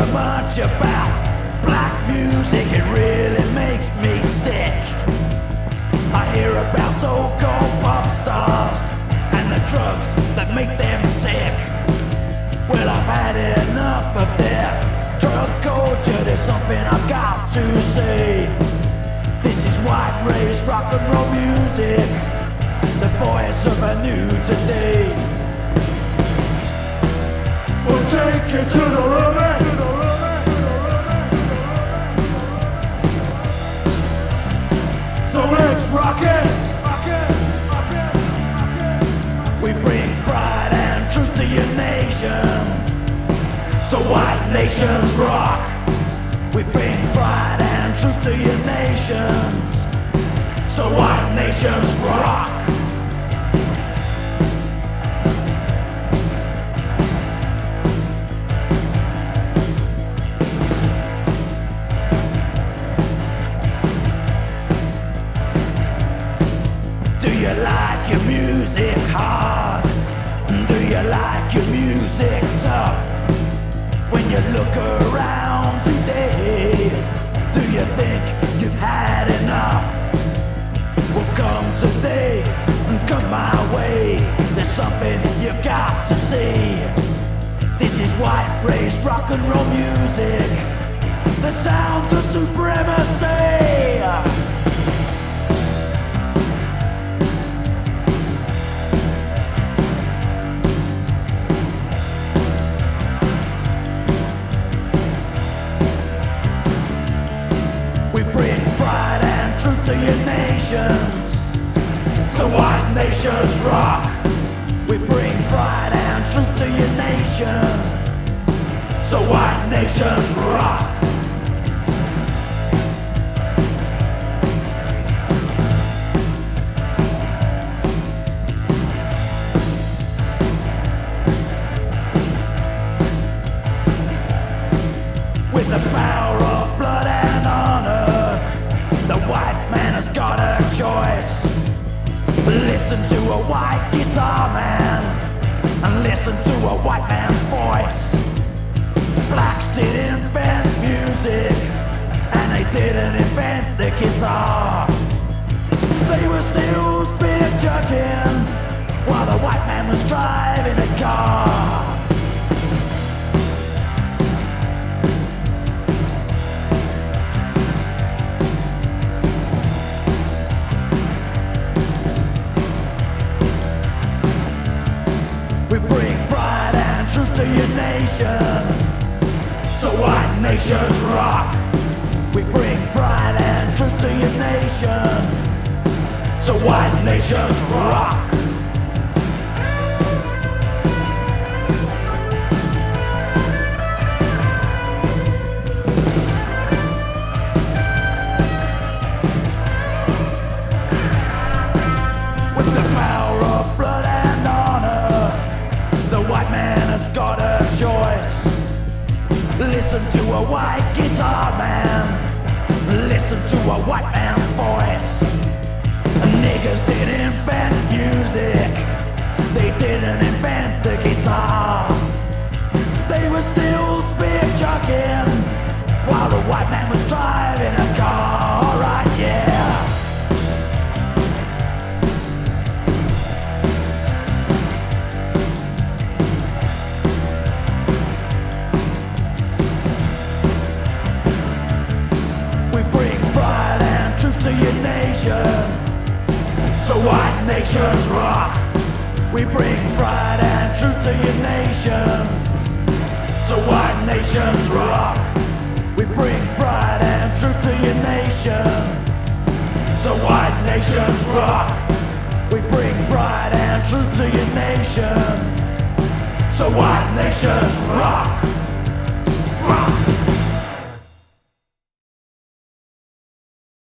much about black music, it really makes me sick. I hear about so-called pop stars and the drugs that make them sick. Well, I've had enough of their drug culture. There's something I've got to say. This is white race rock and roll music, the voice of a new today. We'll take you to the limit. So let's rock it. We bring pride and truth to your nation. So white nations rock. We bring pride and truth to your nations. So white nations rock. Your music hard? Do you like your music tough? When you look around today, do you think you've had enough? Well, come today and come my way. There's something you've got to see. This is white race rock and roll music. The sounds of supremacy. To your nations. So white nations rock. We bring pride and truth to your nations. So white nations rock. With the power of blood Listen to a white guitar man, and listen to a white man's voice. Blacks didn't invent music, and they didn't invent the guitar. They were still chucking while the white man was driving a car. Nation. So white nations rock. We bring pride and truth to your nation. So white nations rock. With the power of blood Listen to a white guitar man. Listen to a white man's voice. Niggas didn't invent music. They didn't invent the guitar. They were still spear chucking while the white man was driving a car. Nation. So white nations rock. We bring pride and truth to your nation. So white nations rock. We bring pride and truth to your nation. So white nations rock. We bring pride and truth to your nation. So white nations rock. Rock.